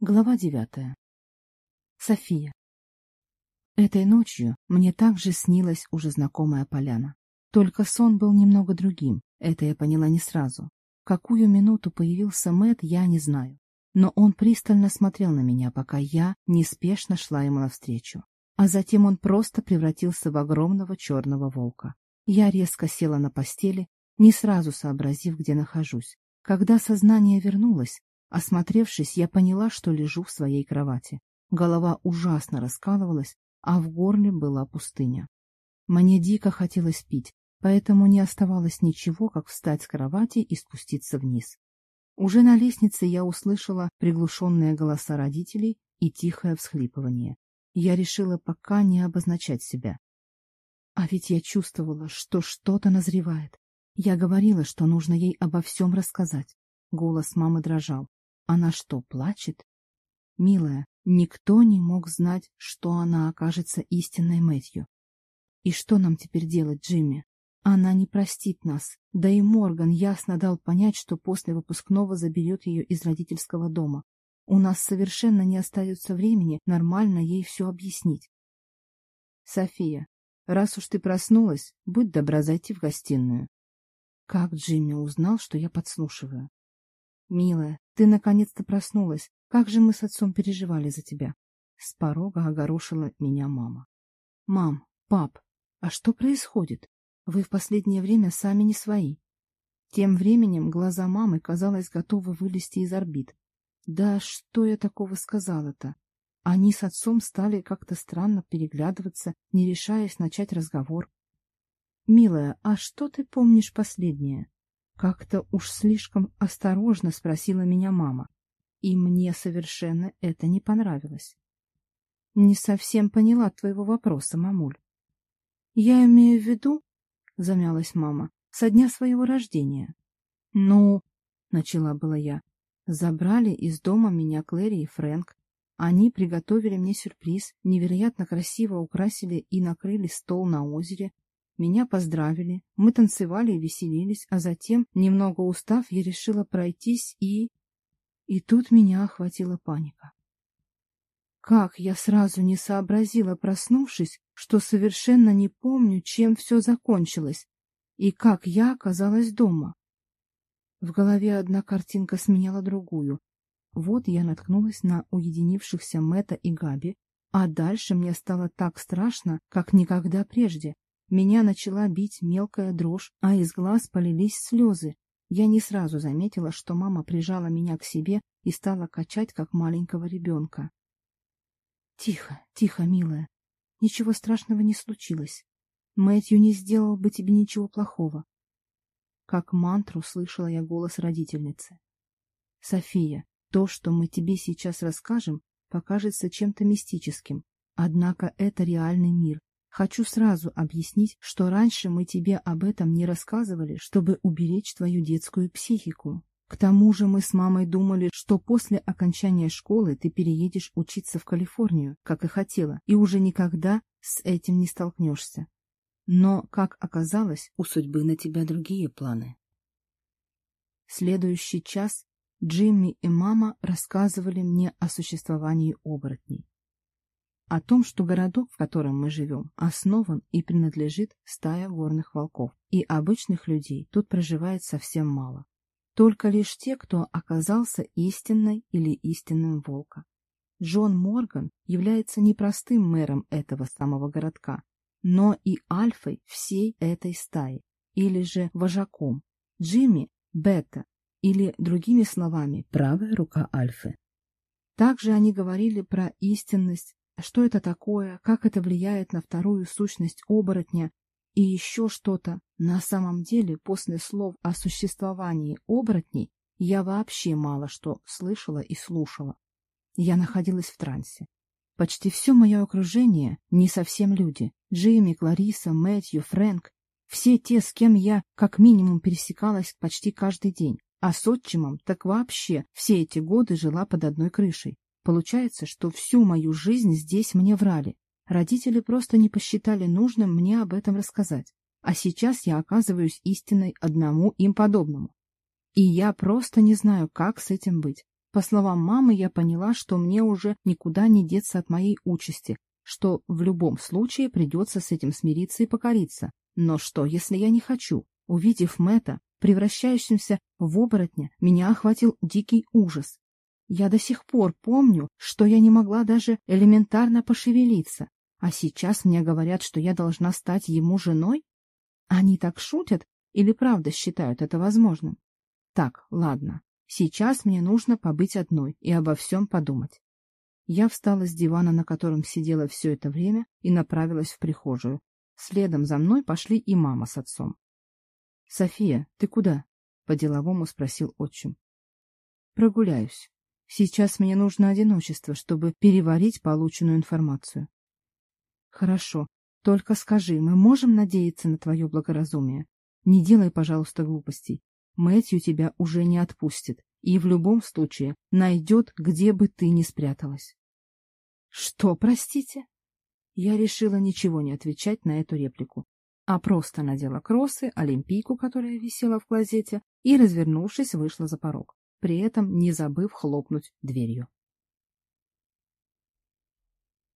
Глава девятая. София. Этой ночью мне также снилась уже знакомая поляна. Только сон был немного другим, это я поняла не сразу. Какую минуту появился Мэт, я не знаю. Но он пристально смотрел на меня, пока я неспешно шла ему навстречу. А затем он просто превратился в огромного черного волка. Я резко села на постели, не сразу сообразив, где нахожусь. Когда сознание вернулось, Осмотревшись, я поняла, что лежу в своей кровати. Голова ужасно раскалывалась, а в горле была пустыня. Мне дико хотелось пить, поэтому не оставалось ничего, как встать с кровати и спуститься вниз. Уже на лестнице я услышала приглушенные голоса родителей и тихое всхлипывание. Я решила пока не обозначать себя. А ведь я чувствовала, что что-то назревает. Я говорила, что нужно ей обо всем рассказать. Голос мамы дрожал. Она что, плачет? Милая, никто не мог знать, что она окажется истинной Мэтью. И что нам теперь делать, Джимми? Она не простит нас. Да и Морган ясно дал понять, что после выпускного заберет ее из родительского дома. У нас совершенно не остается времени нормально ей все объяснить. София, раз уж ты проснулась, будь добра зайти в гостиную. Как Джимми узнал, что я подслушиваю? Милая, ты наконец-то проснулась. Как же мы с отцом переживали за тебя. С порога огорошила меня мама. Мам, пап, а что происходит? Вы в последнее время сами не свои. Тем временем глаза мамы, казалось, готовы вылезти из орбит. Да что я такого сказала-то? Они с отцом стали как-то странно переглядываться, не решаясь начать разговор. — Милая, а что ты помнишь последнее? Как-то уж слишком осторожно спросила меня мама, и мне совершенно это не понравилось. Не совсем поняла твоего вопроса, мамуль. Я имею в виду, — замялась мама, — со дня своего рождения. Ну, — начала была я, — забрали из дома меня Клэри и Фрэнк. Они приготовили мне сюрприз, невероятно красиво украсили и накрыли стол на озере, меня поздравили, мы танцевали и веселились, а затем, немного устав, я решила пройтись и... И тут меня охватила паника. Как я сразу не сообразила, проснувшись, что совершенно не помню, чем все закончилось, и как я оказалась дома. В голове одна картинка сменяла другую. Вот я наткнулась на уединившихся Мэтта и Габи, а дальше мне стало так страшно, как никогда прежде. Меня начала бить мелкая дрожь, а из глаз полились слезы. Я не сразу заметила, что мама прижала меня к себе и стала качать, как маленького ребенка. — Тихо, тихо, милая. Ничего страшного не случилось. Мэтью не сделал бы тебе ничего плохого. Как мантру слышала я голос родительницы. — София, то, что мы тебе сейчас расскажем, покажется чем-то мистическим. Однако это реальный мир, Хочу сразу объяснить, что раньше мы тебе об этом не рассказывали, чтобы уберечь твою детскую психику. К тому же мы с мамой думали, что после окончания школы ты переедешь учиться в Калифорнию, как и хотела, и уже никогда с этим не столкнешься. Но, как оказалось, у судьбы на тебя другие планы. Следующий час Джимми и мама рассказывали мне о существовании оборотней о том, что городок, в котором мы живем, основан и принадлежит стая горных волков, и обычных людей тут проживает совсем мало. Только лишь те, кто оказался истинной или истинным волка. Джон Морган является не простым мэром этого самого городка, но и альфой всей этой стаи, или же вожаком. Джимми – бета, или, другими словами, правая рука альфы. Также они говорили про истинность что это такое, как это влияет на вторую сущность оборотня и еще что-то. На самом деле, после слов о существовании оборотней, я вообще мало что слышала и слушала. Я находилась в трансе. Почти все мое окружение — не совсем люди. Джимми, Клариса, Мэтью, Фрэнк — все те, с кем я как минимум пересекалась почти каждый день. А с отчимом так вообще все эти годы жила под одной крышей. Получается, что всю мою жизнь здесь мне врали. Родители просто не посчитали нужным мне об этом рассказать. А сейчас я оказываюсь истиной одному им подобному. И я просто не знаю, как с этим быть. По словам мамы, я поняла, что мне уже никуда не деться от моей участи, что в любом случае придется с этим смириться и покориться. Но что, если я не хочу? Увидев Мэтта, превращающимся в оборотня, меня охватил дикий ужас. Я до сих пор помню, что я не могла даже элементарно пошевелиться, а сейчас мне говорят, что я должна стать ему женой? Они так шутят или правда считают это возможным? Так, ладно, сейчас мне нужно побыть одной и обо всем подумать. Я встала с дивана, на котором сидела все это время, и направилась в прихожую. Следом за мной пошли и мама с отцом. — София, ты куда? — по-деловому спросил отчим. — Прогуляюсь. Сейчас мне нужно одиночество, чтобы переварить полученную информацию. Хорошо, только скажи, мы можем надеяться на твое благоразумие? Не делай, пожалуйста, глупостей. Мэтью тебя уже не отпустит и в любом случае найдет, где бы ты ни спряталась. Что, простите? Я решила ничего не отвечать на эту реплику, а просто надела кроссы, олимпийку, которая висела в клозете, и, развернувшись, вышла за порог при этом не забыв хлопнуть дверью.